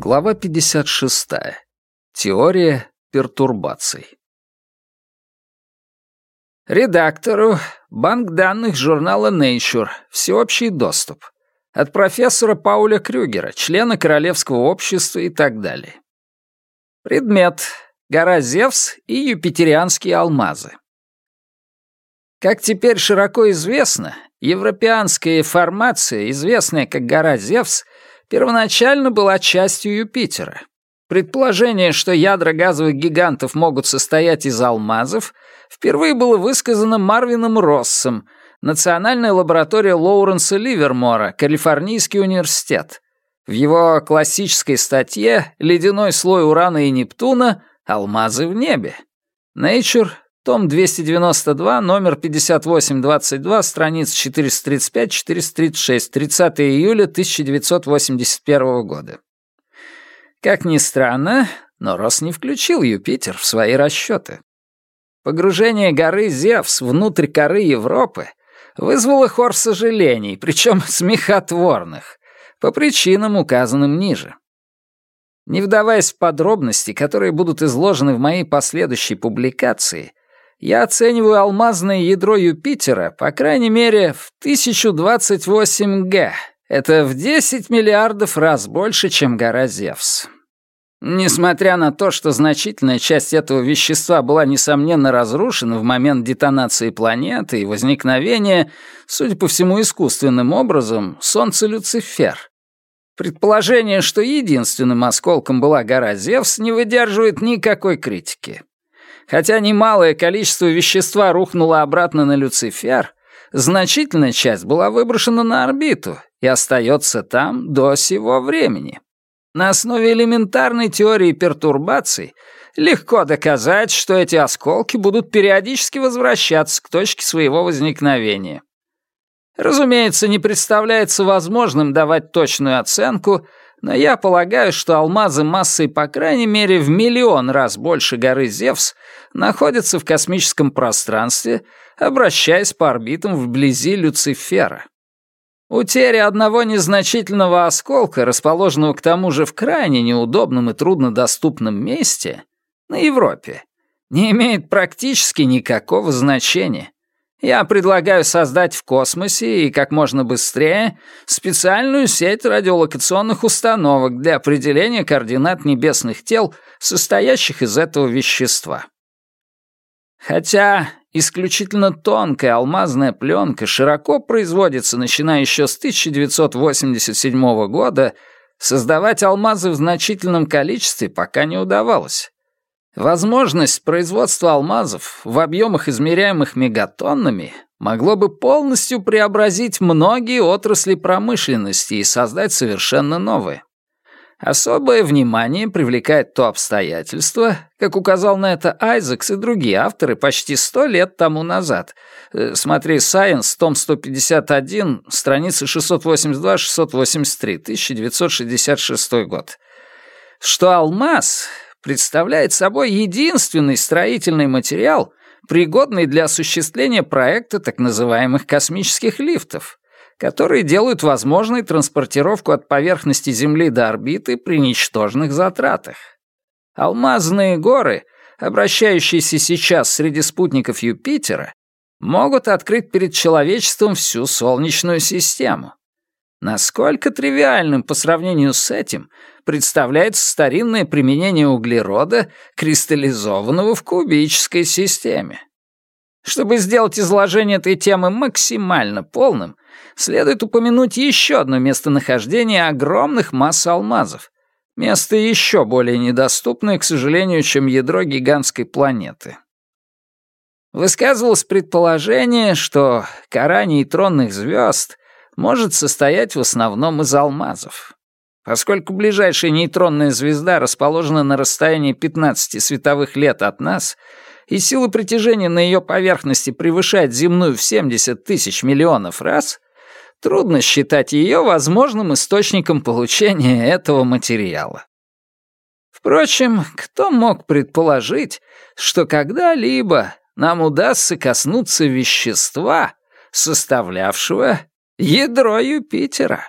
Глава 56. Теория пертурбаций. Редактору банк данных журнала Nature. Всеобщий доступ. От профессора Пауля Крюгера, члена Королевского общества и так далее. Предмет. Гора Зевс и юпитерианские алмазы. Как теперь широко известно, европеанская формация, известная как гора Зевс, первоначально была частью Юпитера. Предположение, что ядра газовых гигантов могут состоять из алмазов, впервые было высказано Марвином Россом, Национальная лаборатория Лоуренса Ливермора, Калифорнийский университет. В его классической статье «Ледяной слой урана и Нептуна. Алмазы в небе». Nature, том 292, номер 5822, страниц 435-436, 30 июля 1981 года. Как ни странно, но Росс не включил Юпитер в свои расчеты. Погружение горы Зевс внутрь коры Европы вызвало хор сожалений, причем смехотворных, по причинам, указанным ниже. Не вдаваясь в подробности, которые будут изложены в моей последующей публикации, я оцениваю алмазное ядро Юпитера, по крайней мере, в 1028 Г. Это в 10 миллиардов раз больше, чем гора Зевс. Несмотря на то, что значительная часть этого вещества была, несомненно, разрушена в момент детонации планеты и возникновения, судя по всему, искусственным образом, Солнце Люцифер. Предположение, что единственным осколком была гора Зевс, не выдерживает никакой критики. Хотя немалое количество вещества рухнуло обратно на Люцифер, значительная часть была выброшена на орбиту и остается там до сего времени. На основе элементарной теории пертурбаций легко доказать, что эти осколки будут периодически возвращаться к точке своего возникновения. Разумеется, не представляется возможным давать точную оценку — но я полагаю, что алмазы массой по крайней мере в миллион раз больше горы Зевс находятся в космическом пространстве, обращаясь по орбитам вблизи Люцифера. Утеря одного незначительного осколка, расположенного к тому же в крайне неудобном и труднодоступном месте, на Европе, не имеет практически никакого значения. Я предлагаю создать в космосе и как можно быстрее специальную сеть радиолокационных установок для определения координат небесных тел, состоящих из этого вещества. Хотя исключительно тонкая алмазная пленка широко производится, начиная еще с 1987 года, создавать алмазы в значительном количестве пока не удавалось. Возможность производства алмазов в объемах, измеряемых мегатоннами, могло бы полностью преобразить многие отрасли промышленности и создать совершенно новые. Особое внимание привлекает то обстоятельство, как указал на это Айзекс и другие авторы почти сто лет тому назад. Э, смотри Science, том 151, страницы 682-683, 1966 год. Что алмаз представляет собой единственный строительный материал, пригодный для осуществления проекта так называемых космических лифтов, которые делают возможной транспортировку от поверхности Земли до орбиты при ничтожных затратах. Алмазные горы, обращающиеся сейчас среди спутников Юпитера, могут открыть перед человечеством всю Солнечную систему. Насколько тривиальным по сравнению с этим представляется старинное применение углерода, кристаллизованного в кубической системе. Чтобы сделать изложение этой темы максимально полным, следует упомянуть еще одно местонахождение огромных масс алмазов. Место еще более недоступное, к сожалению, чем ядро гигантской планеты. Высказывалось предположение, что кора нейтронных звезд может состоять в основном из алмазов. Поскольку ближайшая нейтронная звезда расположена на расстоянии 15 световых лет от нас, и сила притяжения на ее поверхности превышает земную в 70 тысяч миллионов раз, трудно считать ее возможным источником получения этого материала. Впрочем, кто мог предположить, что когда-либо нам удастся коснуться вещества, составлявшего ядро Юпитера.